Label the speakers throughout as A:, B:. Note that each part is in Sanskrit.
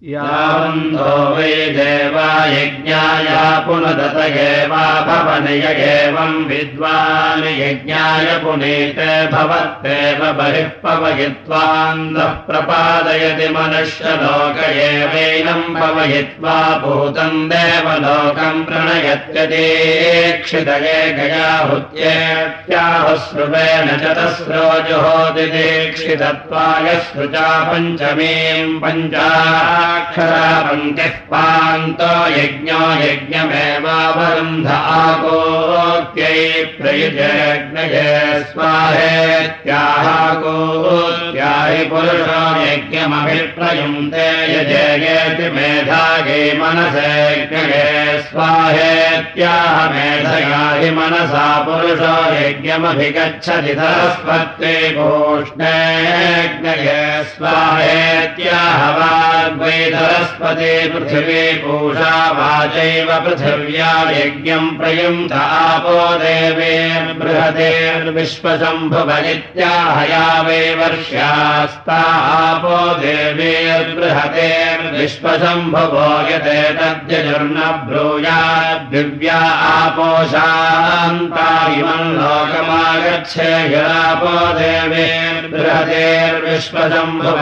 A: यावन्तो वै देवा यज्ञाय पुनदत एवा भवनय एवम् विद्वान् यज्ञाय पुनीते भवत्येव बहिः पवयित्वान्दः प्रपादयति मनुष्यलोक एवैनम् पवयित्वा भूतम् देवलोकम् प्रणयत्यदीक्षितये गयाहुत्येत्याहुश्रुवेण चतस्रोजुहोति दीक्षितत्वाय सृजा पञ्चमीम् पञ्चा क्षरापङ्क्तिः पान्तो यज्ञो यज्ञमेवावरुन्ध आकोत्यै प्रयुजयज्ञये स्वाहेत्याहाकोत्याहि पुरुषो यज्ञमभिप्रयुङ्क्ते यजयेति मेधायै मनसैज्ञये स्वाहेत्याह मेधया हि मनसा पुरुषो यज्ञमभिगच्छति सरस्वत्यै भूष्णेज्ञये स्वाहेत्याह वाग्वै सरस्वती पृथिवी पूषा वाचैव पृथिव्या यज्ञम् प्रयुङ्क्त आपो देवे बृहदेर्विश्वशम्भुव इत्याहया वै वर्ष्यास्ता आपो देवेर्बृहदेर्विश्वशम्भुवो यते तद्यजुर्न ब्रूयाद्दिव्या आपोशान्ता इमम् लोकमागच्छेयरापो देवेर्बृहदेर्विश्वशम्भुव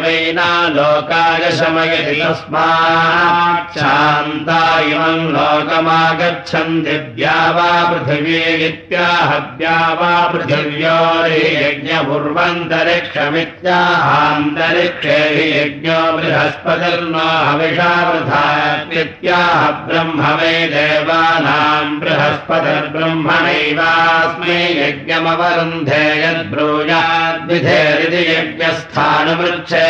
A: एवैना लोकाय शमयति शान्ता इमम् लोकमागच्छन् दिव्या वा पृथिवी इत्याहद्या वा पृथिव्योर्यज्ञपूर्वन्तरिक्षमित्याहान्तरिक्षे हि यज्ञो बृहस्पतिर्नो हविषा वृथात्याह ब्रह्म वै देवानाम् बृहस्पतिर्ब्रह्मणैवास्मै यज्ञमवरुन्धे यद्ब्रूयाद्विधेरिति यज्ञस्थानमृच्छे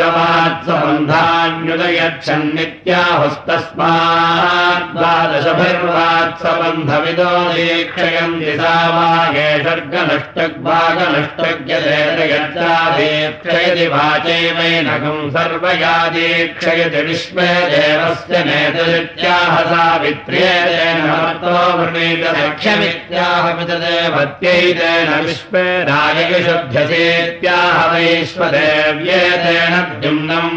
A: द्वादशवात्सबन्धान्युदयच्छन्नित्याहुस्तस्मात् द्वादशभिर्वात्सबन्धविदो दीक्षयन्ति सा वागेषर्गनष्टग्भागनष्टज्ञदेशयच्चादीक्षयति सर्वया दीक्षयति विश्वे देवस्य सावित्र्येन वृणीतदक्षमित्याह भत्यैतेन विश्वे वैश्वदेव्येतेन द्युम्नम्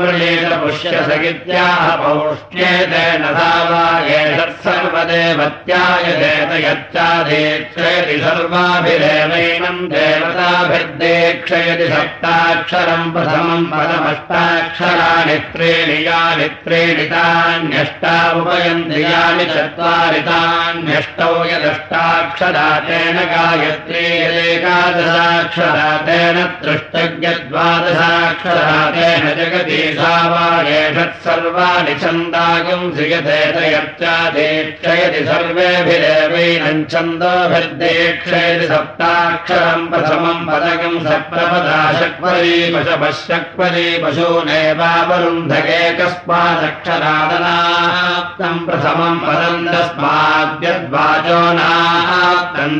A: सर्वदेवत्यायदेत यच्चादीक्षयति सर्वाभिरेवैनम् देवताभिर्देक्षयति सप्ताक्षरम् प्रथमम् पदमष्टाक्षराणि त्रीणि यानि त्रीणि तान्यष्टा उपयन्ति यानि चत्वारि तान्यष्टौ यदष्टाक्षरातेन गायत्री यदेकादशाक्षरातेन तृष्टज्ञद्वादशाक्षरातेन जगति सा वा एषत्सर्वाणि छन्दागम् श्रियतेत यच्चादीक्षयति सर्वेभिरेवैनम् छन्दोभिर्देक्षयति सप्ताक्षरम् प्रथमम् पदकम् सप्रपदाशक्वरी पशपशक्वरी पशूनेवावरुन्धकेकस्मादक्षरादनाप्तम् प्रथमम् पदम् तस्माद्यद्वाचो नाप्तम्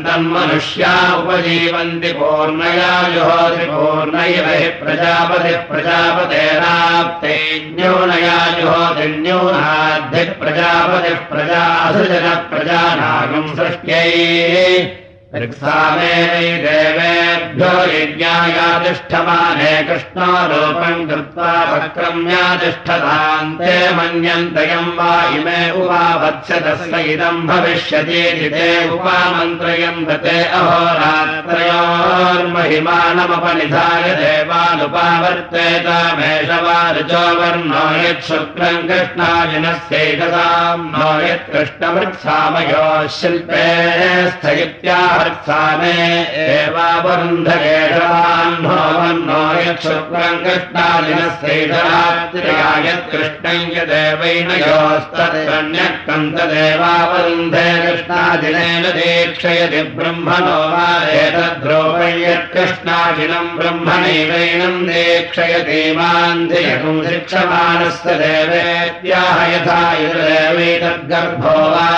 A: तन्मनुष्या उपजीवन्ति पूर्णया जुहोति पूर्णैव हि प्रजापतिः प्रजापतेराप्ते न्यूनाद्धिः प्रजापतिः प्रजासृजन प्रजानागम् सृष्ट्यै ऋक्सामे देवेभ्यो यज्ञायातिष्ठमाने कृष्णो रूपम् कृत्वा वक्रम्यातिष्ठतान्ते मन्यन्तयम् वा इमे उपावत्स्यतस्य इदम् भविष्यतीति ते उपामन्त्रयम् ते अहोरात्रयोर्महिमानमपनिधाय देवानुपावर्तेतामेष वा ऋचो वर्णो यत् शुक्रम् कृष्णाजिनस्यैकताम् नो यत्कृष्णवृत्सामयोः शिल्पे स्थगित्याह अर्सामे एवावरुन्धकेशवाह्नो यच्छुक्रम् कृष्णादिनस्यैतरात्रियायत्कृष्णम् यदेवैन योस्तन्यः कन्तदेवावरुन्धे कृष्णादिनेन दीक्षयति ब्रह्मणो वा ब्रह्मणैवैनम् मान्धियकुम् शिक्षमाणस्य देवेत्याह यथा युदेवैतद्गर्भो वा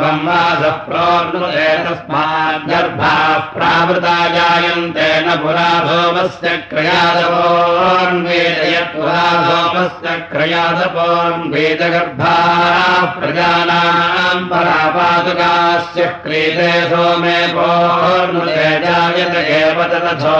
A: वा स तस्मात् गर्भाः प्रावृता जायन्ते न पुरा भोमस्य क्रयादपोन्वेदयत्पुरा भोमस्य क्रयादपोन्वेदगर्भाः प्रजानाम् परापादुकास्य क्रीते सोमे पोर्नुते जायत एव तथो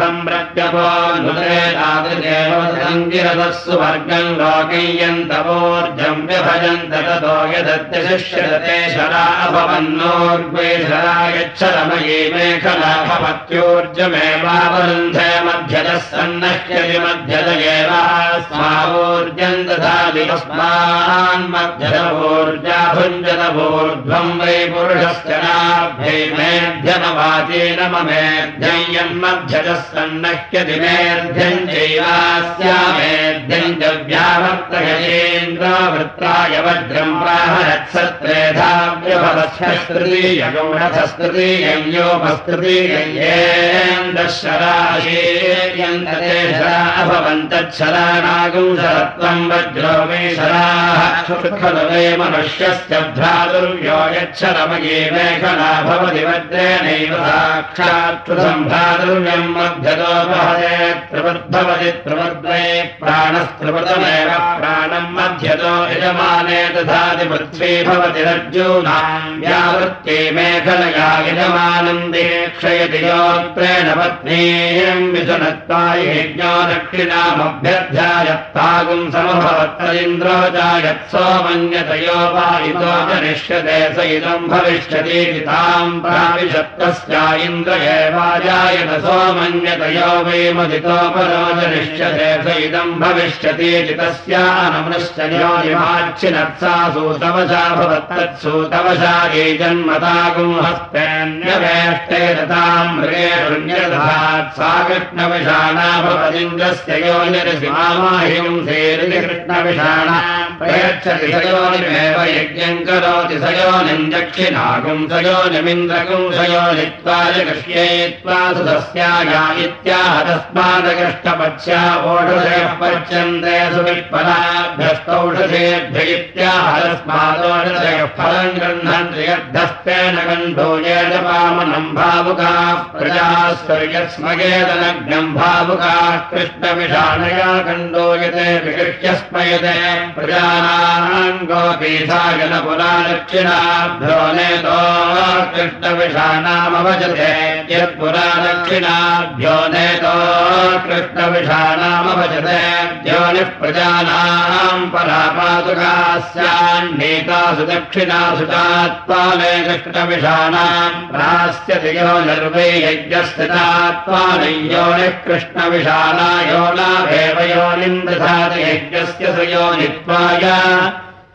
A: सम्प्रत्यपोर्नुते तादृशेव सङ्गिरतः सुवर्गम् लोकय्यन्तवोर्जम् व्यभजन्त ततो यदत्यशिष्यते शरा भवन्नोर्ग्वे शरा यच्छरमयी मेखला भवत्योर्जमेवावरुन्धे मध्यतः सन्नह्यति मध्यत एवास्मावोर्जम् दधाति तस्मान् मध्यतवोर्जा भुञ्जतवोर्ध्वम् वै पुरुषस्य नाभ्यै मेध्यमवाचेन ममेध्यम् यन्मध्यतः सन्नह्यति मेध्यम् चैवास्यामेध्यम् च व्यावर्तयेन्द्रावृत्ताय वज्रम् प्राहरत्सत्रेधाव्यभवस्यस्तृतीयगौणथस्तृतीयम् योपस्तृतीयन्येन्दशराभवन्तच्छरानागम् शरत्वम् वज्रो मे शराः। खलु वै मनुष्यस्य भ्रातुर्यो यच्छरमये मेखला भवति वज्रेणैव साक्षात्कृतम् भ्रातुर्यम् मध्यतो वहते त्रिवद्भवति त्रिवद्वै प्राणस्त्रिवृतमेव प्राणम् मध्यतो यजमाने दधाति पृथ्वी भवति व्यावृत्ते मेखलया यजमानम् दीक्षयति योत्रेण पत्नीम् मिथुनत्वाय यज्ञो दक्षिणामभ्यध्यायत्तागुम् समभवत्तरिन्द्रो जायत् सोमन्यतयो वायितो जनिष्यते स इदम् भविष्यतीति ताम् प्राविशत्तस्या इन्द्र एवाजायत सोमन्यतयो वै मदितोपरो जनिष्यते स भविष्यतीति तस्यानमृश्च योनिमाच्छिनत्सा सूतवशा भवत्तत्सूतवशा ये जन्मतागुम् हस्तेऽन्यवेष्टे रताम् मृगे शृण्यदधात् सा कृष्णविषाणा भवदिन्द्रस्य योनिरसिमामाहिम् सेरिति कृष्णविषाणा प्रयच्छति स योनिमेव यज्ञम् करोति स योनिम् दक्षिणागुम् स योनिमिन्द्रगुम् स योनित्वाय कृष्येत्वा सुतस्याया इत्याह तस्मादकृष्टपत्स्या ओषधयः पच्यन्ते सुवित्पलाभ्यस्तौषधेभ्य इत्याह तस्मादोषधयः फलम् गृह्णन्ति यद्धस्तेन गण्डो येजपामनम् भावुकाः भावुकाः कृष्णविषाणया गण्डो यते विकृष्य स्मयते प्रजानाम् गोपीठाय न पुरा दक्षिणाभ्यो नेतो कृष्णविषाणामवजते यत्पुरा दक्षिणाभ्यो नेतो कृष्णविषाणामभजते योनिः प्रजानाम् परापादुकास्यान्नेतासु दक्षिणासु चात्वा मे कृष्णविषाणाम् प्रास्यति यो निर्वै कृष्णविषाणा यो नाभेव योनिम् दधाति यज्ञस्य स योनित्वाय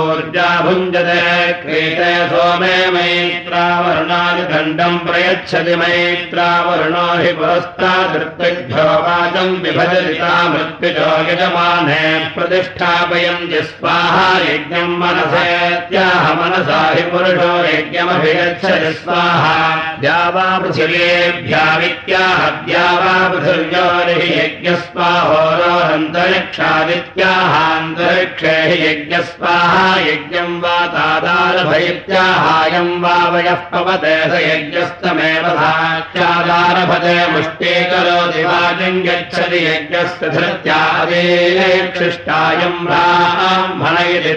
A: ऊर्जा भुञ्जते क्रीते सोमे मैत्रावरुणादिखण्डम् प्रयच्छति मैत्रावरुणो हि पुरस्तादृत्तिभ्यो वाचम् विभजतिता मृत्युजो यजमाने प्रतिष्ठापयन्ति स्वाहा यज्ञम् मनसेत्याह मनसा हि पुरुषो यज्ञमभिगच्छति स्वाहा। द्यावा पृथिव्येभ्यावित्याह द्यावा पृथिव्यो हि यज्ञस्वाहोरोरन्तरिक्षादित्याहान्तरिक्षे हि यज्ञस्वाहा यज्ञम् वा तादारभयित्याहायम् वा वयः पवते स यज्ञस्तमेव भात्यादारभते मुष्टीकरोति वाजम् गच्छति यज्ञस्य धृत्यादेक्षिष्टायम्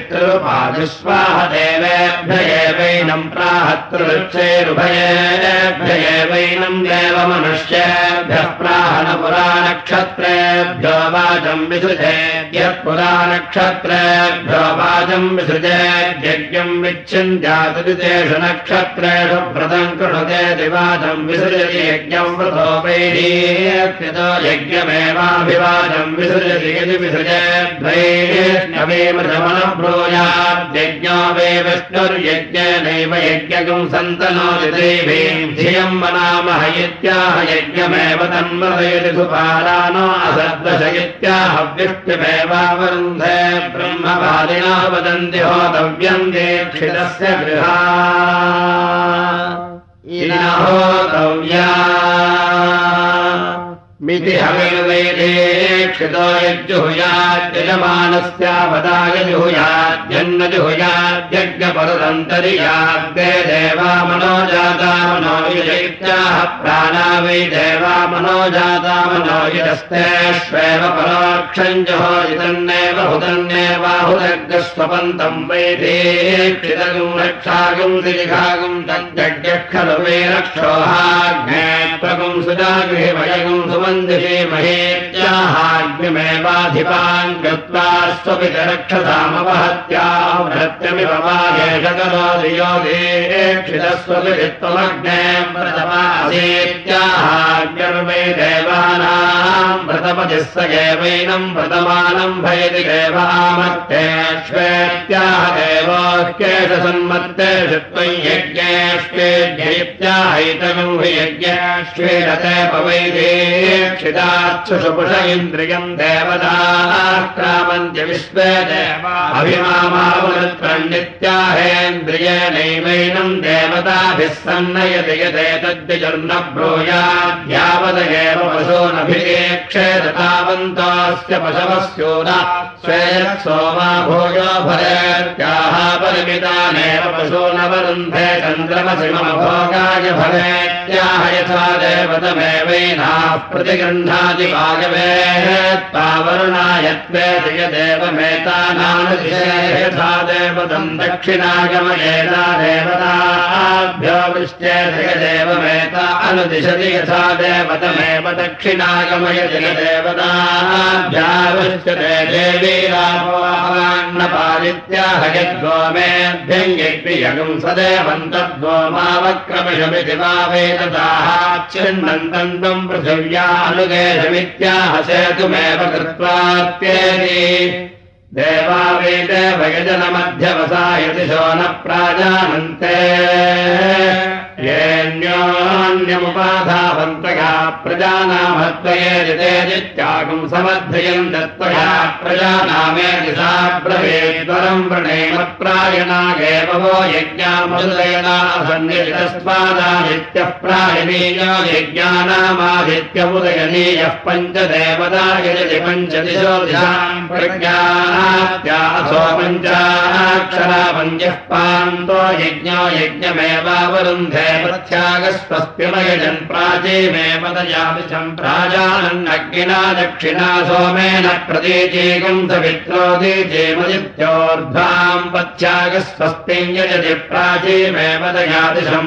A: त्रिरुपादिस्वाह देवेभ्य एवैनम् प्राहतृक्षैरुभयेभ्य एवैनम् देवमनुष्येभ्यः प्राहन पुराणक्षत्रेभ्यो वाचम् विसृजेद्यत्पुराणक्षत्रेभ्यो वाचम् विसृजेद्यज्ञम् विच्छिन्त्यादितेषु नक्षत्रेषु व्रतम् कृणुते दिवाचम् विसृजति यज्ञम् व्रतो वैरीकृतो यज्ञमेवाभिवाचम् विसृजति यदि विसृजेद्वैर्नवेमृतमनब्रूयाद्यज्ञो वे विष्णुर्यज्ञेनैव यज्ञकम् सन्तनोति देवीम् धियम् वनामह इत्याह यज्ञमेव तन्मदयति सुपारानो असद्वश इत्याह विष्णुमेवावरुन्धे ब्रह्मवादिना वदन्ति होतव्यम् दीक्षितस्य गृहा। मिति हविर्वैदेक्षितो यज्जुहुयाद्यजमानस्यापदाय जुहुयाद्यन्न जुहुयाद्यज्ञपरदन्तर्याग्रे देवा मनोजाता मनोयुजैत्याः प्राणा वै देवा मनोजाता मनोयुजस्तेष्वेव परोक्षम् जुहोजितन्नेव हुतन्नेवाहुदग्रस्वपन्तम् वैदेक्षितगुम् रक्षागुम् दिलिघागुम् तज्जज्ञः खलु वै त्वगुम् सुजागृहे वयगुम् सुमन् न्दे महेत्याहाग्निमेवाधिपान् कृत्वा स्वपित रक्षतामवहत्याहत्यमिव वागेश करोधियोगेक्षितस्वपित्वमग्ने व्रतमासेत्याहाग्निर्वै देवानाम् व्रतपतिः स एवैनम् व्रतमानम् भयति देवामत्येष्वेत्याह देवोह्येष सन्मत्तेषु त्वयि यज्ञेष्वेद्यैत्याहैतगम् हि यज्ञेष्वेरते पवैदे इन्द्रियम् देवताक्रामन्त्य विश्वे अभिमामावृत्रणित्याहेन्द्रियेणैवैनम् देवताभिः सन्नयति यदेतद्विजर्न ब्रूयाद्यावद एव पशूनभिरेक्षेत तावन्तोऽस्य पशवस्योन स्वेयत्सोमा भूयो भवेत्याः परिमितानेव पशूनवरुन्धे चन्द्रमसि मम भोगाय भवेत्याह यथा देवतमेवैनाः जयदेवमेतानानुदिशे यथा देवतम् दक्षिणागमयेता देवताभ्यो वृष्ट्ये जयदेवमेता अनुदिशति यथा देवतमेव दक्षिणागमय जयदेवताभ्यावृष्ट्यते देवी तद्गोमावक्रमशमिति वा वेदताः चिन्नन्तम् त्वम् पृथिव्यानुगेशमित्याह सेतुमेव कृत्वात्येति देवावेदेवयजनमध्यवसायति शो न प्राजानन्ते येऽन्योन्यमुपाधावन्तया प्रजानामत्वयेदितेजित्यागम् समर्थयम् दत्त्वया प्रजानामेति सा ब्रवेद्वरम् वृणेमत्प्रायणागेव वो यज्ञामदयना सन्नितस्मादादित्यः प्रायणीयो यज्ञानामादित्यमुदयनीयः पञ्चाक्षरा पञ्चः पान्तो यज्ञो यज्ञमेवावरुन्धे प्रत्यागस्वस्तिमयजन् प्राचीमेव दयामिषम् प्राजानन्नग्निना दक्षिणा सोमेन प्रतीचीकम् सवित्रोदीचेमदित्योर्ध्वाम् पथ्यागस्वस्तिम् यजति प्राचीमेव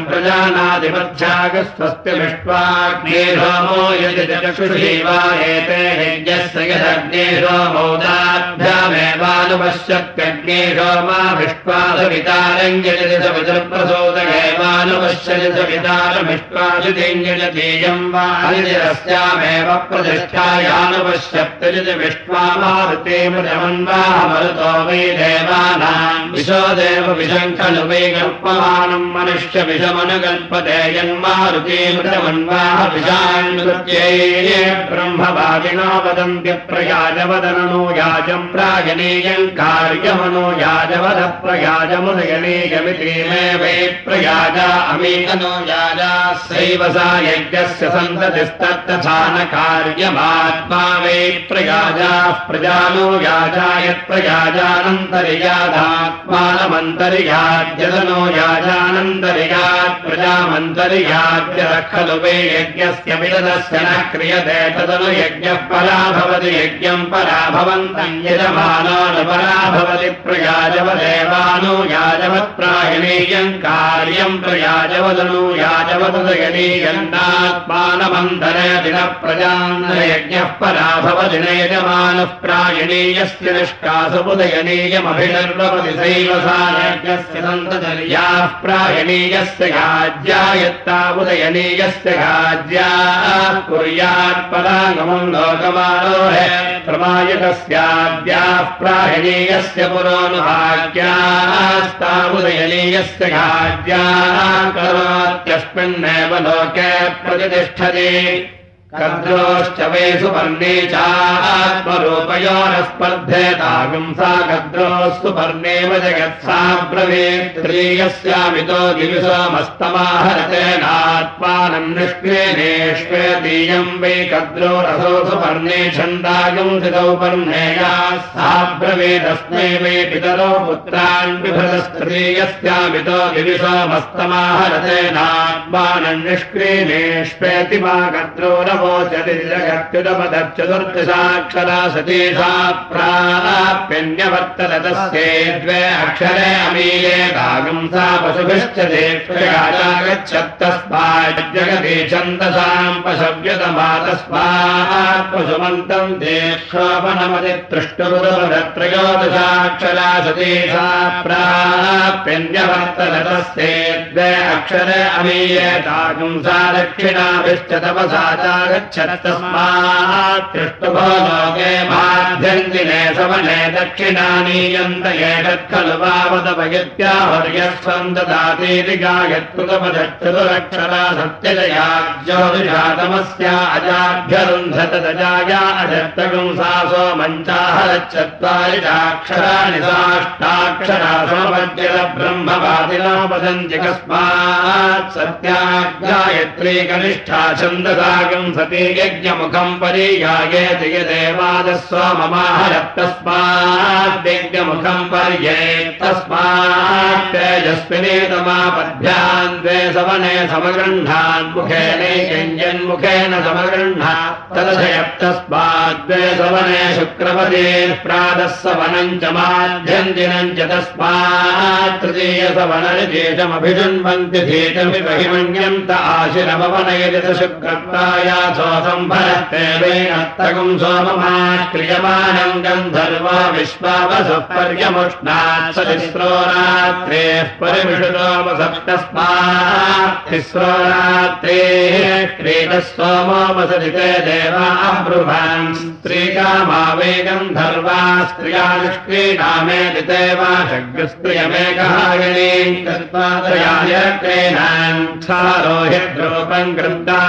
A: प्रजानादिपथ्यागस्वस्तिमिष्ट्वाग्नेहोमो यजति चक्षुषी वा एते यज्ञस्य यदग्नेहोमोदाभ्यामेवानुपश्यत्यग्नेहोमाभिष्ट्वा सवितारम् यजति सवितर्प्रसोदयेवानुपश्यति सवितारमिष्ट्वाजितेयम् वा हरिरस्यामेव प्रतिष्ठायानुपश्यत्यजिति विष्ट्वामारुते मृजमन्वाह मरुतो वै देवानाम् विशो देव विषम् खलु वै कल्पमानम् मनुष्य विषमनुकल्पते यन्मारुते मृतमन्वाह विषान्कृत्यै ब्रह्मवादिनो वदन्त्य प्रयाजवदननो याजम् प्रायणीयम् कार्यमनो याजवद प्रयाजमुदयनीयमिति मे वै प्रयाजा अमी सैव सा यज्ञस्य सन्ततिस्तत्तथा न कार्यमात्मा वै प्रयाजाः प्रजानो याजा यत्प्रयाजानन्तर्यादात्मानमन्तर्याद्यदनो याजानन्तर्यात् प्रजामन्तर्याद्य खलु वै यज्ञस्य विदस्य न क्रियते तदनु यज्ञः परा भवति यज्ञम् परा भवन्तम् यजमानानुपरा भवति प्रयाजवदेवानु याजवत्प्रायणीयम् कार्यम् प्रयाजवदनु याजवदयनीयन्नात्मानमन्तरे दिनप्रजान्नयज्ञः परा भवति नयजमानः प्रायणीयस्य निष्कासमुदयनीयमभिनिर्वपति सैव सा यज्ञस्य सन्तचर्याः प्रायणीयस्य गाज्या यत्ता उदयनीयस्य गाज्या कुर्यात् परागमम् लोकमारोहे प्रमायकस्याद्याः प्रायणीयस्य पुरोनुभाग्यास्तावुदयनीयस्य गाज्याः करोत्यस्मिन्नेव लोके प्रतिष्ठति। कद्रोश्च वै सुपर्णे चात्मरूपयोरः स्पर्धेतागुंसा कद्रोः सुपर्णेव जगत्सा ब्रवीत्रीयस्यामितो दिविसोमस्तमाहरतेनात्मानम् निष्क्रेणेष्वेदीयम् वै कद्रोरसो सुपर्णे छन्दागुंसितौ पर्णेया सा ब्रवीदस्मै वै पितरो पुत्रान् बिभृतस्त्रीयस्यामितो दिविसोमस्तमाहरतेनात्मानम् निष्क्रेणेष्वेति मा कद्रोरव चतुर्दशाक्षरा सतीशा प्राप्यन्यवर्तरतस्ये द्वे अक्षरे अमीये दागंसा पशुभिश्च देक्षयागच्छत्तस्मात् जगति छन्दसाम् पशव्यतमा तस्मात् पशुमन्तम् देक्षोपनमतितृष्टुरुदत्रयोदशाक्षरा सतीशा प्राप्यन्यवर्तरतस्ये द्वे अक्षरे अमीये दागंसा दक्षिणाभिश्च तपसा लोके माध्यन्दिने सवने दक्षिणानीयन्त एतत् खलु वावदपयत्याहुर्यस्वम् ददातीति गायत्कृतपदक्षरा सत्यजया ज्योतिषातमस्या अजाभ्यरुन्धत दजाया अजत्तगुं सा सोमञ्चाहरच्चत्वारि चाक्षराणि साष्टाक्षरा समपद्यत ब्रह्मवादिना वदन्ति कस्मात् सत्यागायत्री कनिष्ठा छन्दसागम् सति यज्ञमुखम् पर्यायेति यदेवादस्व ममाहरत्तस्मात् यज्ञमुखम् पर्ये तस्मात् तेजस्विने तमापद्भ्यान् द्वे सवने समगृह्णान् मुखेनैकञ्जन्मुखेन समगृह्णा तदधयत्तस्मात् द्वे सवने प्रातः सवनम् च तस्मात् तृतीयसवनरिदेशमभिषण्वन्ति धीतमिमहिमन्यन्त आशिरमवनयति शुक्रत्वायासोऽसम्भरत्तेवेनत्तकम् सोममा क्रियमाणम् गन्धर्वा विश्वावसः पर्यमुष्णात् स तिस्रो रात्रेः परिमिषुतोमसप्तस्मात् तिस्रो रात्रेः क्रीडः सोमोपसदिते देवा अब्रुभान् स्त्रीकामा वे गन्धर्वा स्त्रिया निष्क्रीडामेति देवा शग्रस्त्रियमेकहायणी तत्पादयाय क्रीणान् क्षारोहिद्रूपम् कृता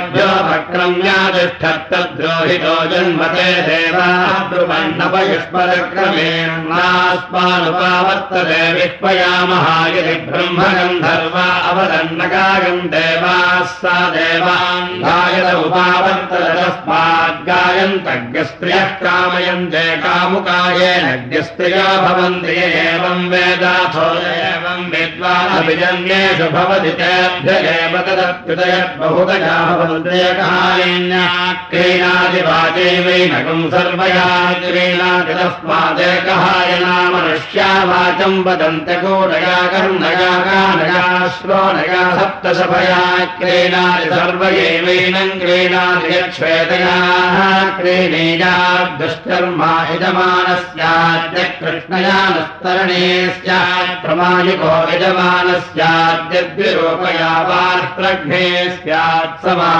A: गन्धर्वेभ्यो भक्रम्यातिष्ठत्तद्रोहितो जन्मते देवाब्रुवन्नपयुष्मरक्रमेणास्मानुपावर्तते विह्वयामः यदि ब्रह्मगन्धर्वा अवदन्नगायम् देवाः सा देवान् गायत उपावर्तत तस्माद्गायन्तज्ञस्त्रियः कामयन्ते कामुकायेनज्ञस्त्रिया भवन्ति एवम् वेदाथो एवम् विद्वानभिजन्येषु भवति तेभ्य एव तदप्युदयद्बहुतया भवन्त्यकालिन्या क्रीणादिवाचैवैनकम् सर्वया क्रीणाति तस्मादेकहायना मनुष्या वाचम् वदन्त्यकोडया कर्णया कानया श्रोणया सप्तशभया क्रीणाति सर्वयैवैनम् क्रीणाति यच्छ्वेतयाः क्रीणीया दुष्कर्मा यजमानस्याद्य कृष्णया नस्तरणे स्यात् प्रमायुको यजमानस्याद्यद्विरूपया वार्प्रघ्ने स्यात् समान्यञ्जनीयात्तम्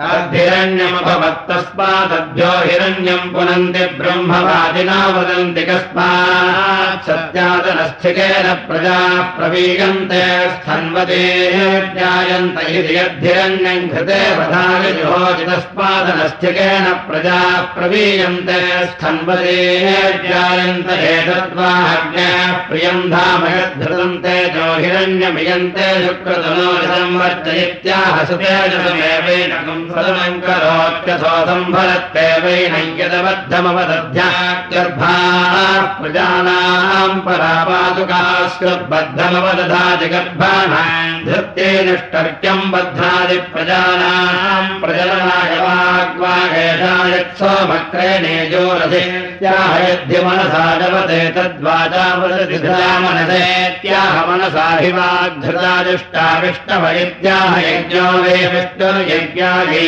A: तद्धिरण्यमभवत्तस्मादभ्यो हिरण्यम् पुनन्ति ब्रह्मवादिना वदन्ति कस्मात् सत्यादनस्थिकेन प्रजा प्रवीयन्ते इति यद्धिरण्यम् घृते वधायोजितस्मादनस्थिकेन प्रजा प्रवीयन्ते स्थन्वते ज्ञायन्त एतद्वाज्ञा प्रियम् धाम यद्धृतन्ते जो हिरण्यमियन्ते शुक्रतनो वर्जयित्याह सुतेजसमेवैनकम् सम्भरणम् करोत्यसो सम्भरत्ते प्रजानाम् परापादुकास्कृद्बद्धमवदधाति गर्भाणाम् धृत्ये निष्टर्क्यम् बध्नादि प्रजानाम् प्रजननाय वाग्वागेषायत्सोमक्रेणेजोरथे याहयद्य मनसा जवते तद्वाचा वदतिधृता यज्ञो वे विष्णुर्यज्ञाय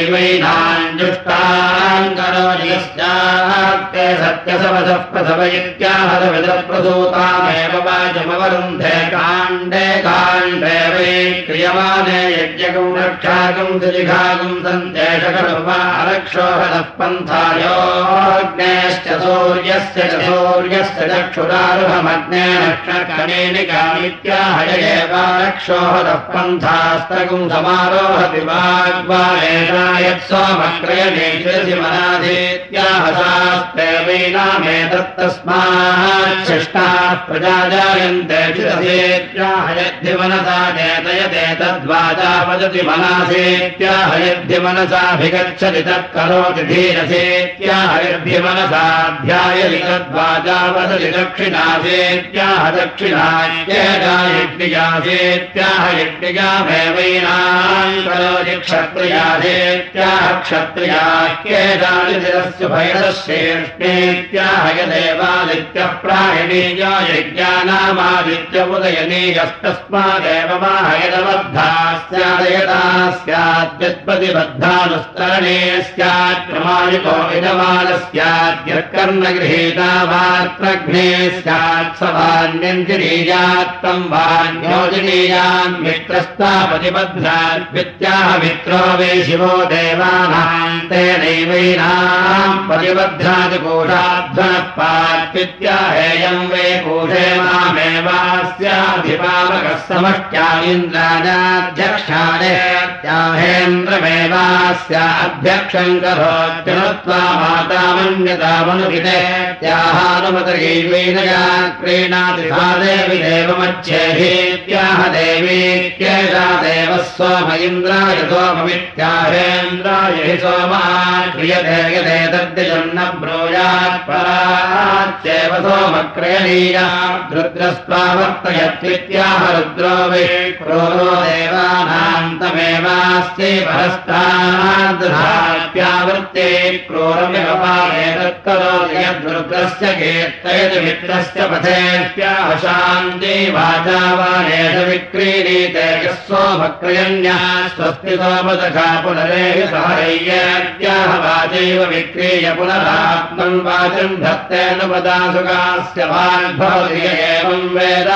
A: वाचमवरुन्धे काण्डे काण्डे वै क्रियमाणे यज्ञकम् रक्षाकम् सुजिघाकम् सन्देशकरुपारक्षोहदः पन्थायोग्नेश्च सूर्यस्य च सूर्यस्य चक्षुरारुहमग्ने नक्षकमेनिकामित्याहय एवारक्षोहदः पन्थास्तकम् समारोहति यत्सोमक्रयणे शिरसिमनाधेत्याह तत्तस्माच्छिष्टाः प्रजा जायन्ते मनसा नेतयते तद्वाचा वदति मनासेत्याह मनसाभिगच्छति तत्करोति धीरसेत्याह यद्धि मनसाध्यायति तद्वाचा वदति दक्षिणासेत्याह दक्षिणायज्ञयासेत्याह करोति क्षत्रियाह्येदानिधिरस्य भयश्रेष्ठेत्याह यदेवादित्यः प्रायणीय यज्ञानामादित्य उदयनीयस्तस्मादेव माहयदबद्धा स्यादयता स्याद्यत्प्रतिबद्धानुस्तरणे स्यात् प्रमाणिको विदमान स्याद्यत्कर्णगृहीता वात्रघ्ने स्यात् वान्योजनीयान् मित्रस्तापतिबध्नान् वित्याह मित्रो वे शिवो देवानाम् तेनैवैनाम् प्रतिबध्नादिकोषाध्वनः पात्वित्याहेयम् वे कोषे मामेवास्याधिपावकः समष्ट्या इन्द्राजाध्यक्षादेत्याहेन्द्रमेवास्य अध्यक्षम् करोत्यनुत्वा मातामन्यतामनुहितेत्याहानुमतैवैनया क्रीणाति सा देवि देवमच्छेहीत्याह देवीत्येषा देवः सोम इन्द्राय सोममित्याहेन्द्राय हि सोमा क्रियते यते तद्दिजम् न ब्रूयात् पराच्चैव सोमक्रयणीया रुद्रस्त्वावर्तयत्वित्याह रुद्रो वै क्रोरो देवानाम् तमेवास्ति परस्ताद्धाप्यावृत्ते क्रोरमिवपादेतत्करोति यद्रुद्रस्य कीर्तयति मित्रस्य पथेऽप्याह शान्ति वाचा वाणेष विक्रीणीते यः सोमक्रयण्या स्वस्ति सोमदखा पुनरेहि सहरय्याह वाचैव विक्रीय पुनरात्मम् वाचम् धत्तेन पदासुकास्य वाग्भवति य एवम् वेद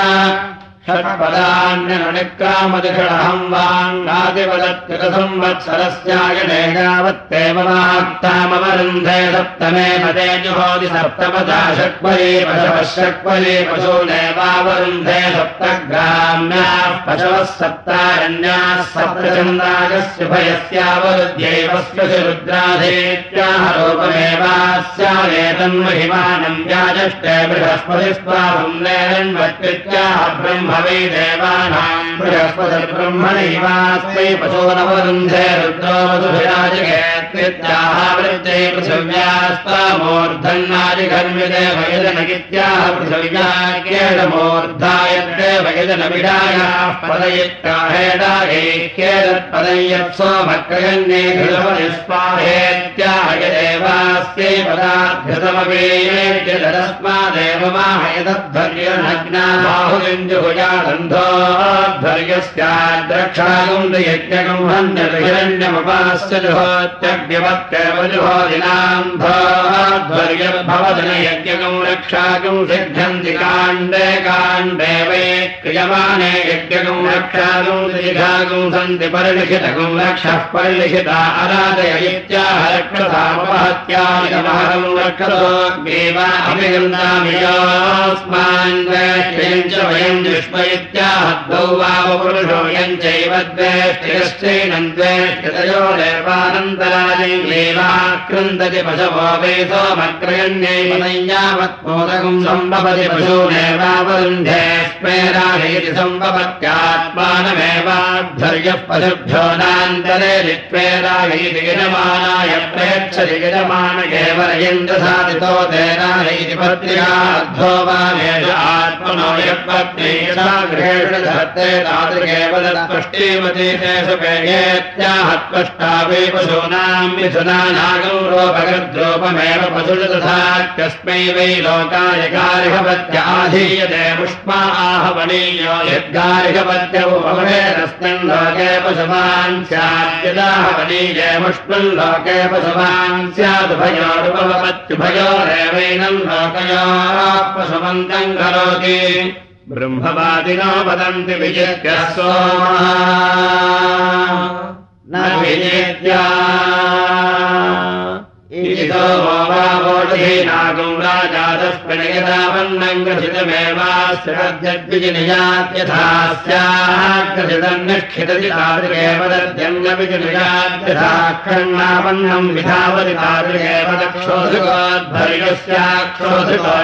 A: षट्पदान्यनुनिक्रामदिषडहम् वाङ्गादिवदत्युतसंवत्सरस्यायने यावत्तेव वाक्तामवरुन्धे सप्तमे पदे जुहोति सप्तपदा षट्परी पशवः षट्परी पशूनेवावरुन्धे सप्तग्राम्याः पशवः सप्तारण्याः सप्तचन्द्रागस्य भयस्यावरुध्यैवस्य रुद्राधेत्याह रूपमेवास्यावेतन्महिमानम् व्याजष्टे बृहस्पतिस्त्वाहम् नेरन्वत्कृत्याः ब्रह्म वै देवानाम् बृहस्पतिर्ब्रह्मणैवास्मै पशो नवरुन्धे रुद्रो मधुभिराजगेत्याः वृत्ते पृथिव्यास्तामूर्धन्नादिघर्मिते भयजनगित्याः पृथिव्या केडमूर्धायत्ते भयजनविडायाः पदयित्ताहेडायैक्येतत्पदय्यत्सोमक्रयन्ये घृतपरिस्पाहेत्याह यदेवास्यै पदाद्घृतमपेयेत्यदस्मादेव माहयतध्वर्यनग्ना बाहुलिञ्जुहुजानन्धोऽध्व ध्वर्यस्याद्रक्षागम् यज्ञकम् हन्यहिरण्यमुपास्य जुहोत्यग्निवत्येव जुहोदिनाम् ध्वर्यर्भवदनयज्ञकम् रक्षाकम् सिद्ध्यन्ति काण्डे काण्डे वै क्रियमाणे यज्ञकम् रक्षाकम् दीघागम् सन्ति परिलिखितकम् रक्षः परिलिखिता अराधय इत्याह रक्षसामपहत्यामिदमहरम् रक्षतोऽग्रेवा अभिगन्धामि योऽस्मान् च वयम् दुष्म इत्याहद्वौ वावपुरुषो यम् चैव द्वेष्टिरश्चैनम् द्वेष्टितयो देवानन्तराजैवाक्रन्दति पशवो वै सोमक्रयण्यैवयावत्मोदकम् सम्भवति पशूनेवावरुन्धे स्मेराहैति सम्भवत्यात्मानमेवाध्वर्यः पशुभ्यो नान्तरे लित्वेराहैति गिरमाणाय प्रेक्षति गिरमाण केवलयन्द्रसादितो तेराहैति पत्र्याद्धो वा आत्मनो यत्पत्नी यथा गृहेषु धत्ते तादृगेव तत्पष्टीमती तेषु पेयेत्याहत्पष्टा वै पशूनाम् मिथुनानागौ रोपगद्रोपमेव पशुषु तथा कस्मै वै लोकाय गार्हवत्याधीयते पुष्पा आहवणीयो यद्गार्हवत्यौ भवेदस्मिन् लोके पशुमान् स्याद्यदाहवणीये पुष्पम् लोके पशुमान् स्यादुभयोरुपवत्युभयोरेवैनम् लोकयोः पशुमन्तम् करोति ब्रह्मवादिनो वदन्ति विजित्य सोमा। न विजित्या राजातस्मिन्नम् ग्रथितमेवास्यद्विजनियात्यथा स्याग्रथितम् निष्ठितति तादृगेव दद्यन्नविजनियात्यथा खण्णापन्नम् विधावति तादृगेव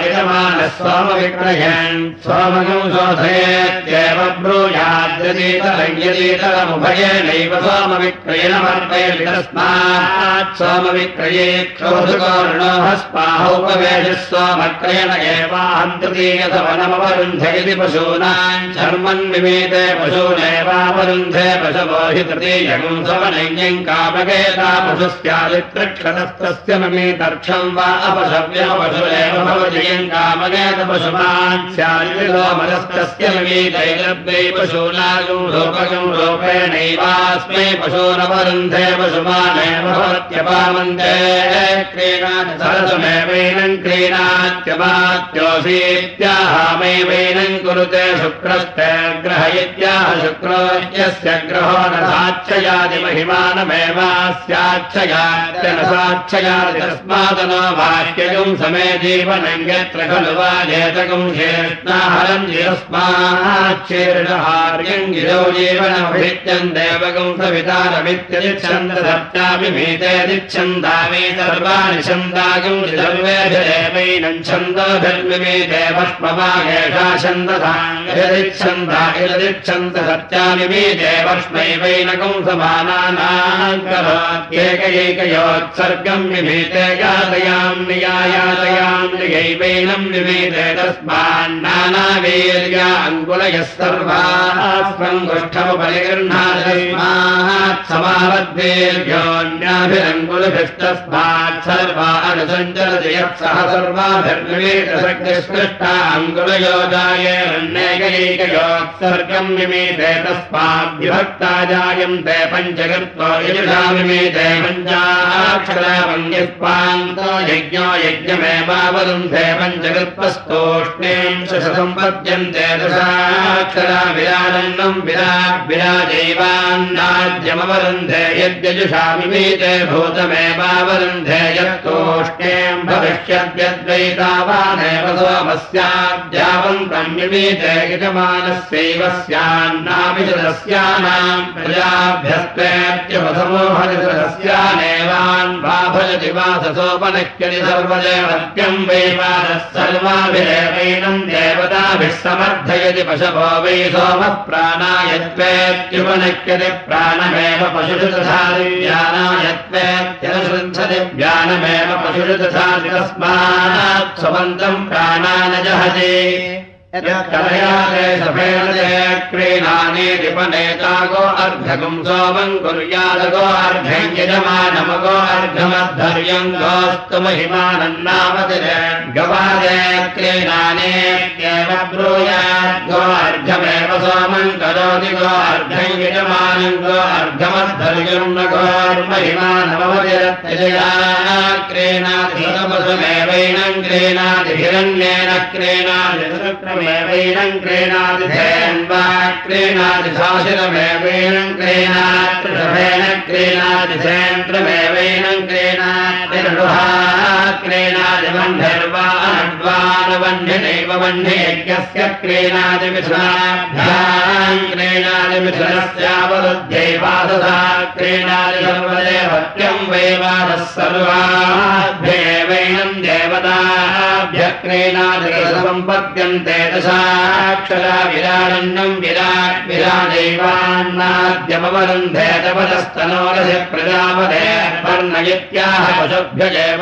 A: यजमानः सोमविक्रयन् सोमगम् शोधयेत्येव ब्रूयाद्यतीतरयतीतरमुभयेनैव सोमविक्रयणमर्पयति तस्मात् सोमविक्रये क्षोधुकोर्णोहस्पाहोपवेशः सोमक्रयण एवाहन्तृतीयसवनमवरुन्धयति पशूनाम् शर्मन् विमेते पशूनेवावरुन्धे पशवो हि तृतीयकम् सवनैन्यम् कामकेता पशुस्यादित्रक्षतस्तस्य ममीतर्क्षम् वा अपशव्यपशुरेव भवजयम् कामकेत पशुमान् स्यादिलोमरस्तस्य ममीतैलब्दै पशूनागम् रूपकम् रूपेणैवास्मै पशूनवरुन्धे पशुमानेव भवत्यपामन्ते क्रीणात्यमात्योऽसीत्याहामैवैनम् कुरुते शुक्रस्ते ग्रह इत्याह शुक्रो यस्य ग्रहो न साक्षयादिमहिमानमेवास्याच्छयात्य न साक्षयादि तस्मादनो वाक्यगम् समे जीवनम् यत्र खलु वा जेतकम् शेष्णाहरम् जिरस्माच्छीर्षहार्यम् गिरौ जीवनमभित्यम् देवकम् सवितारमित्यदिच्छन्दसत्याभिमीतेदिच्छन्दामि भष्मवागेषा छन्दसाङ्गरिच्छन्दा इरदिच्छन्द सत्यामिमीते भष्मैवैनकम् समानानाम् करोत्येकैकयोत्सर्गम् मिमीते यातयाम् नियायातयाम् नियैवैनम् तस्मान्नानावीर्या अङ्कुलयः सर्वास्मङ्गुष्ठमुपरिगृह्णात् समावद्वीर्योऽन्याभिरङ्कुलभिष्टस्मात् सर्वा अनुसञ्चरति यत्सह सर्वाभिर्निवेदशक्तिस्पृष्टा अङ्कुलयोजायेरन्यैकैकयोत्सर्गम् मिमीते तस्माद्विभक्ता जायन्ते पञ्चकृत्वा यजुषा मिमीते पञ्चाक्षरापङ्गिस्पान्तो यज्ञो यज्ञमेवावरुन्धे पञ्चकृत्वस्तोष्णेम् सम्पद्यन्ते दशाक्षरा विराजन्नम् विराट् विराजैवान्नाद्यमवरुन्धे यद्यजुषा मिमीते भूतमेवावरुन्धे यत्तोष्णेम् भविष्यद्यद्वैतावानेव सोमस्याद्यावन्तम् मिमीते यजमानस्यैव स्यान्नाभिजदस्यानाम् प्रजाभ्यस्तेत्यवसमोहनिसदस्यानेवान् बाभजति वाससोपनक्यति सर्वदेवत्यम् वै वासः सर्वाभिरेवैनम् देवताभिः समर्थयति पशवो वै सोमः प्राणायत्वेत्युपनक्यति प्राणमेव पशुषु तथा दिव्यानायत्वेत्यनुसृच्छति व्यानमेव पशुषु तथा प्राणानजहति क्रीणानीतिपनेतागो अर्घकम् सोमम् कुर्यादगो अर्घम् यजमानमगो अर्घमद्धर्यम् गोस्तु महिमानन्नामतिरे गवादे क्रीणानेत्येव ब्रूयाद्गो अर्घ अर्घमेव सोमम् करोति गो अर्घम् यजमानम् गो अर्घमद्धर्यम् न गोर्महिमानमवतिरत्यजया क्रीणाति सदपसुमेवैनम् क्रीणाति हिरण्येन क्रीणाति शुक्रमेवैनम् क्रीणाति क्रीणाति साशिरमेवैनम् क्रीणाति ऋषभेन क्रीणाति धेन्द्रमेवैनम् क्रीणाति ऋषुहा क्रीणाति वह्निर्वा क्रीणादिमिथुनाभ्याम् क्रीणादिमिथुनस्यावरुध्ये वाससा क्रीणादि क्रीणादिसम्पद्यन्ते दशाक्षरा विराडन्नम् विराट् विराजैवान्नाद्यमवरुन्धे तपदस्तनोरसि प्रजापदे वर्णयित्याह पशुभ्यजेव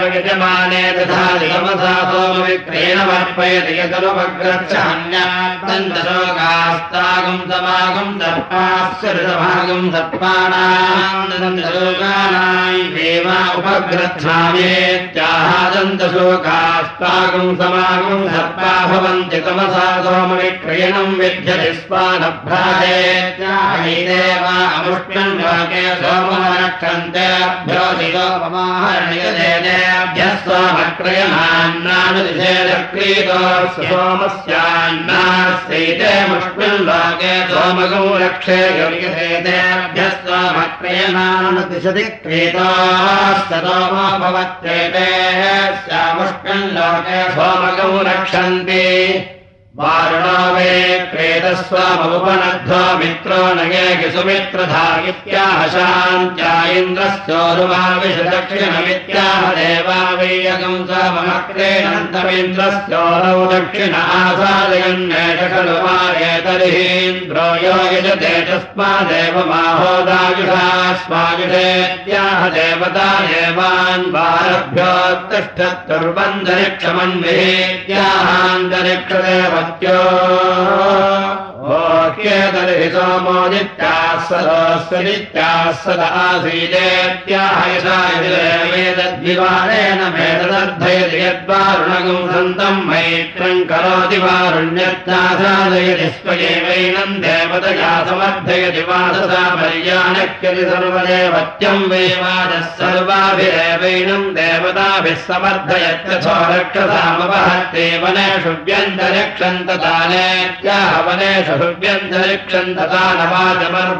A: यजमाने दधाति तमसा सोमविक्रयेण वर्पयति यदनुपग्रच्छान्यात्तन्तशोकास्तागम् समागम् दर्पाणाम् देवा उपग्रच्छामेत्याहादन्तशोकास्तागम् समागम् दर्पा भवन्ति तमसा सोमविक्रयणम् विध्यति सोमरक्षन्तेभ्योऽधिगोपमाहरणयदेभ्यः सोमक्रयणान्नानुदिशेदक्रीतो सोमस्यान्नास्यैते मुष्मिन् लोके सोमगौ रक्षे योग्यसेतेभ्यः सोमक्रयणानुदिशति क्रीतोस्तोमो भवत्येते स्यामुष्मिन् लोके सोमगौ रक्षन्ति वारुणो वे प्रेतस्वामुपनद्धो मित्रो नगे सुमित्रधायित्याह शान्त्या इन्द्रस्योरुमाविषदक्षिणमित्याह देवा वैयगम् स्वमक्रेणन्तमिन्द्रस्योरौ दक्षिण आसादयन्नेष खलु माये तर्हीन्द्रो यो यजते तस्मादेव माहोदायुषा स्वायुषेत्याह देवता देवान् सोमोदित्याः आसीदेत्याहयसायवेदद्विवारेण भेददर्थयति यद्वारुणगम् सन्तम् मैत्रम् करोति वारुण्यत्यासादयति स्वयेवैनम् देवतया समर्थयति वाससा पर्यानक्यति सर्वदेवत्यम् वैवादः सर्वाभिरेवैनम् देवताभिः समर्थयत्यथो रक्षसामवहत्ते वनेषु व्यन्तरिक्षन्ततानेत्याह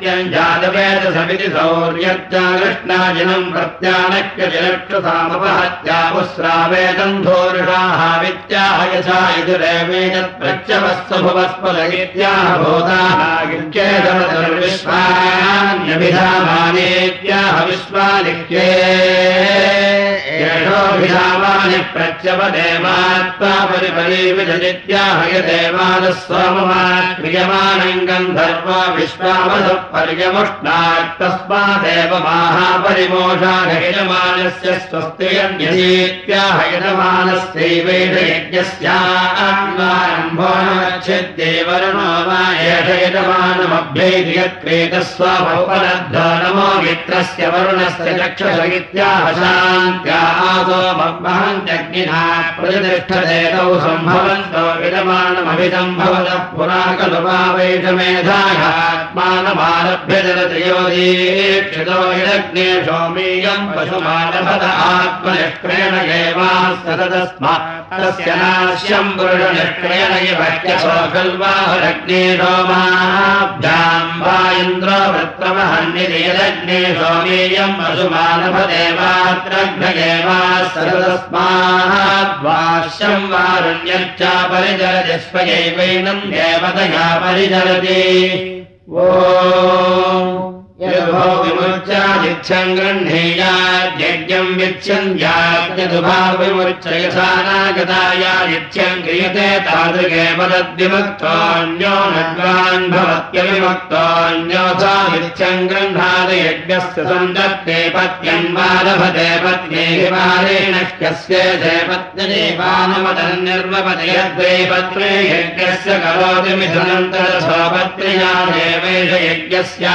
A: माहोदित्यम् जातवेदसमिति सौर्यत्या कृष्णाजिनम् प्रत्यानक्यजलक्षसामपहत्यामुस्रावेदम् धोरुषाः वित्याह यथा यजुरेवेदत्प्रत्यवस्व भुवस्पदगित्याह भूतानागित्येतमतर्विश्वान्यभिधामानेत्याह विश्वानिक्ये येषोऽभिधामानि प्रत्यवदेवात्मा परिपरीविजनित्याह यदेवानः सोममा क्रियमाणम् गन्धर्वा विश्वावसः पर्यमुष्णात्तस्मादेव माहापरिमोषायजमानस्य स्वस्तियन्यतीत्याहयजमानस्यैवैष यज्ञस्याम्भोच्छिद्देवरुणो वा एष यजमानमभ्यैति यत्प्रेतस्वापनद्धो नमो मित्रस्य वरुणस्य प्रतिष्ठदेतौ सम्भवन्तो खलु वा वैषमेधायात् आत्मानमारभ्य जलतयोदीक्षितो यज्ञे सोमीयम् पशुमानभत आत्मनिष्क्रेण एवास्ततस्मात् तस्य नाश्यम् सोमाभ्याम् वा इन्द्रो वृत्रमहन्निर्यज्ञे सोमीयम् पशुमानभदेवात्रघ्न एवास्ततस्माद्वाश्यम् वारुण्यच्चा परिचरति स्वयैवैनम् देवतया परिचरति ओ यदुभो विमुच्यादिच्छम् गृह्णीयाद्यज्ञम् विच्छन्द्याद्यदुभाविमुच्चयसानागतायादिच्छम् क्रियते तादृगेव तद्विमुक्तोऽन्यो नद्वान् भवत्यविमुक्तोऽन्योथा नित्यम् गृह्णादयज्ञस्य सन्दत्ते पत्यन्वालभते पत्ने हिमारेण ह्यस्ये पत्न्यदेवानमदन्निर्मपते यद्वै पत्रे यज्ञस्य करोति मिथुनन्तरस्वपत्न्या देवेश यज्ञस्या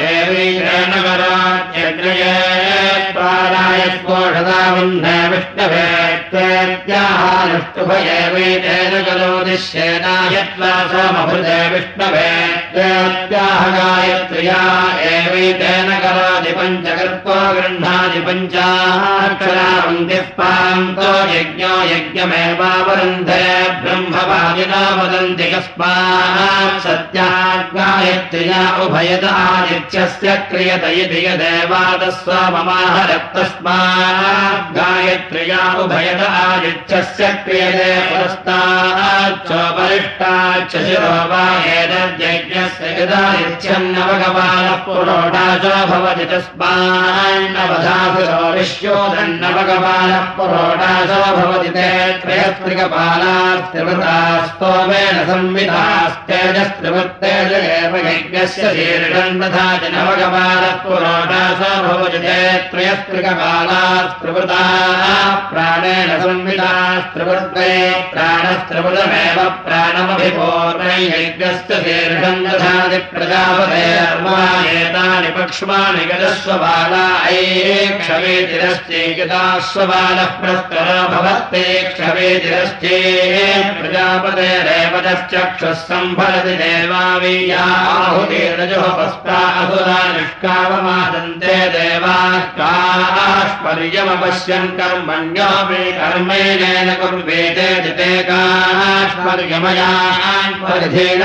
A: एवैरेण करोत्यग्नये प्राणायस्पोषदावह्ने विष्णवेत्याहानुष्टुभयेवैतेन करोदिश्येनायत्वा सोमभृते विष्णवेत्याह गायत्र्या एवैतेन करोति पञ्चकर्त्वा गृह्णाति पञ्चाक्षरावन्तिः पान्तो यज्ञो यज्ञमेवावरुन्धे ब्रह्मवादिना वदन्ति कस्मात् सत्याज्ञायत्र्या उभयत आदित्यस्य क्रियत इति यदेवादस्व ममाहरत्तस्मात् गायत्र्या उभयत आदित्यस्य क्रियते पुरस्ताच्चोपरिष्टाच्च शिरो वा एतद्यज्ञस्य यदादित्यन्नवगवानः पुरोडाचो भवति तस्मान्नवधासुरो विश्वोदन्नवगवानः पुरोडाचो भवति ते त्रयस्त्रिकपालास्त्रिवृतास्तोमेन संविधास्तेजस्त्रिवृत्तेज एव यज्ञस्य शीर्षम् तथा च नवगपालः पुरोडासो भवति ते त्रयस्त्रिकपालास्त्रिवृता प्राणेन संविधास्त्रिवृत्ते प्राणस्त्रिवृतमेव प्राणमभिपूर्णै यज्ञस्य शीर्षम् दधाति प्रजापते एतानि पक्ष्माणि गजस्वबाला ऐक्षवेतिरश्चैकदास्वबालः प्रस्तरो भवत्ते क्षवेतिरश्चे प्रजापतेरेवतश्चक्षुः सम्भरति देवावीयाहुतिरजोः पस्ता असुरा निष्कावमादन्ते देवाः काष्पर्यमपश्यन् कर्मण्योऽपि कर्मेणेन कुर्वेते जिते काष्पर्यमयान् परिधेन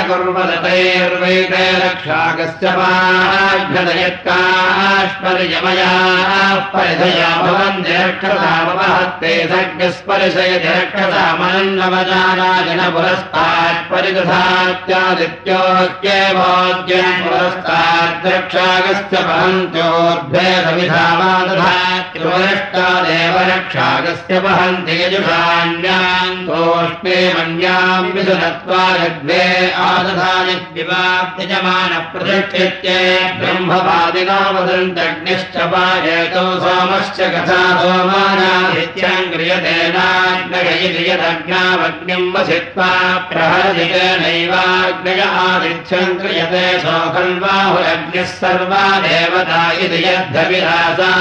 A: सर्वैते रक्षागश्च माघ्नयत्काश्पर्यमयाः परिधया भवन्ति रक्षसामवहत्ते सर्गस्पर्शयति रक्षसामन्नवजानायन पुरस्तात् परिदधात्यादित्योऽर्क्येवोद्यम् पुरस्तात् रक्षागश्च वहन्त्योर्ध्वे सविधामादधात्योरष्टादेव रक्षागस्य वहन्ति यजुषाण्यान्तोष्णे मन्याम् विदुनत्वा यद्वे आदधायद्विवा आदधायद्विवाप्यजमानप्रतिष्ठित्ये ब्रह्मवादिनो वदन्तग्निश्च पायतो सोमश्च कथा सोमानादित्यम् क्रियतेनाग्नयि क्रियदग्नावग्निम् वसित्वा प्रहरजितेनैवाग्नय आदित्यम् क्रियते सोऽखल्बाहुरग्निः सर्वा देवता इति यद्धविरासाद्याग्निम्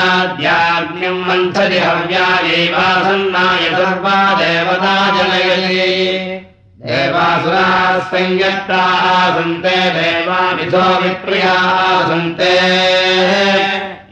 A: मन्थति हव्यायैवासन्नाय सर्वा देवता जनयति देवासुराः संयत्ताः सन्ते देवामिथो विप्रियाः सन्ते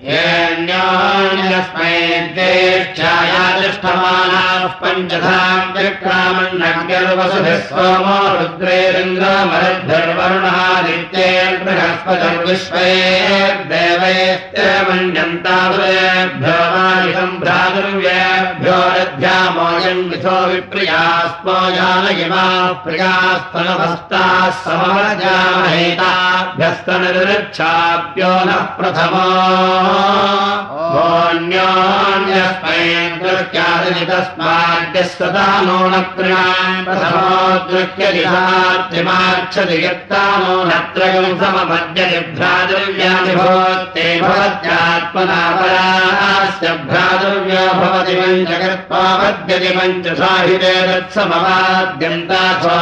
A: येऽन्योन्यस्मै देष्ठायातिष्ठमानाः पञ्चधाम् विक्रामन्नग्निर्वसुभिः सोमो रुद्रेरिन्द्रमरुद्भिर्वरुणादित्यैर्बृहस्पतिर्विश्वैर्देवैस्त्यमन्यन्ताभ्यो वायुषम् भ्रातुर्व्येभ्यो रथ्यामोऽयम् विधो विप्रियास्मो जानयिमा प्रियास्तनभस्ताः समवजामहेताः स्तनिरुच्छाप्यो नः प्रथमोऽन्योन्यस्मै दृष्ट्यादिनि तस्माद्यः सदा नो न तृणाम् प्रथमो दृष्ट्यदिहार्तिमाक्षति यत्ता नो न त्रयम् समपद्यति भ्रातृव्यानि भवत्ते भवत्यात्मना परास्य भ्रातृव्यो भवति पञ्चकर्त्वा पद्यति पञ्चसाहिते तत्समवाद्यन्ता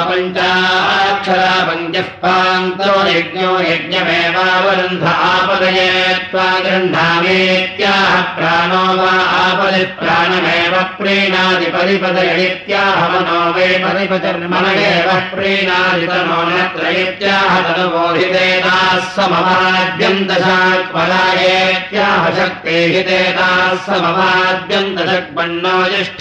A: पञ्चाक्षरा पञ्चः पान्तो यज्ञो यज्ञमेवावरुन्ध आपदये त्वा गृह्णामीत्याह प्राणो वा आपदि प्राणमेव प्रीणादि परिपदयित्याह मनो वै परिपचर्मण एव प्रीणादि तनो नत्र इत्याह तनुबोधितेताः समवाद्यन्तशाक्पलायेत्याह शक्तिहितेताः समवाद्यन्तशक्पन्नो ज्येष्ठायेत्याहौ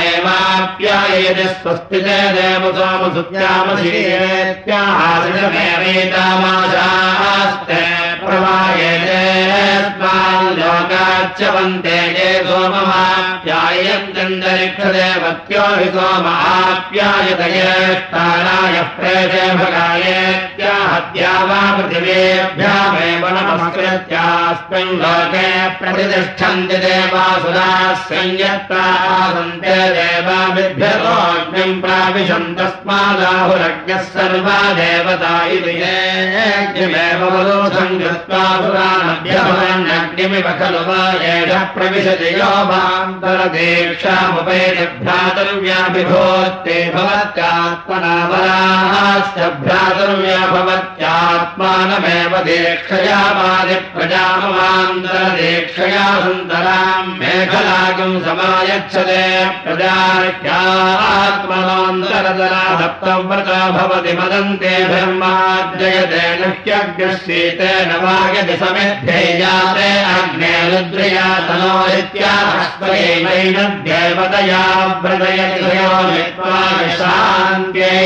A: सखायस्तानेवाप्याययति स्वस्ति ते देव सोमसुत्यामसीयेत्याहासमेवेतामाशास्ते प्रवायते लोकाच्च वन्ते ये सोममाप्यायन्तरिक्षदेवत्यो हि सोमाप्यायतयेष्टाराय प्रेते भगायेत्याहत्या वा पृथिवेभ्यामेव नमस्कृत्यास्मिन् लोके प्रतिष्ठन्ति देवासुराः संयत्ता सन्ते देवाभिभ्यतोऽग्निम् प्राविशम् तस्मादाहुरज्ञः सर्वा देवता इति यज्ञमेव वरोधम् कृत्वा पुराणभ्यभवन्नग्निमिव खलु वा एषः प्रविशति यो वान्तरदीक्षामुपैति भ्रातुर्व्याभिभूत्ते भवत्यात्मना परास्य भ्रातुर्व्या भवत्यात्मानमेव यात्मानमेव दीक्षयामादिप्रजामवान्तरदीक्षया सुन्दराम् मेखलाकम् समायच्छते। प्रजात्मनोऽन्तरतरा सप्तव्रता भवति मदन्ते ब्रह्माद्ययतेन ह्यग्रशीतेन वायति समेध्यैजाते अग्ने रुद्रया तनोरित्या व्रतयति शान्त्यै।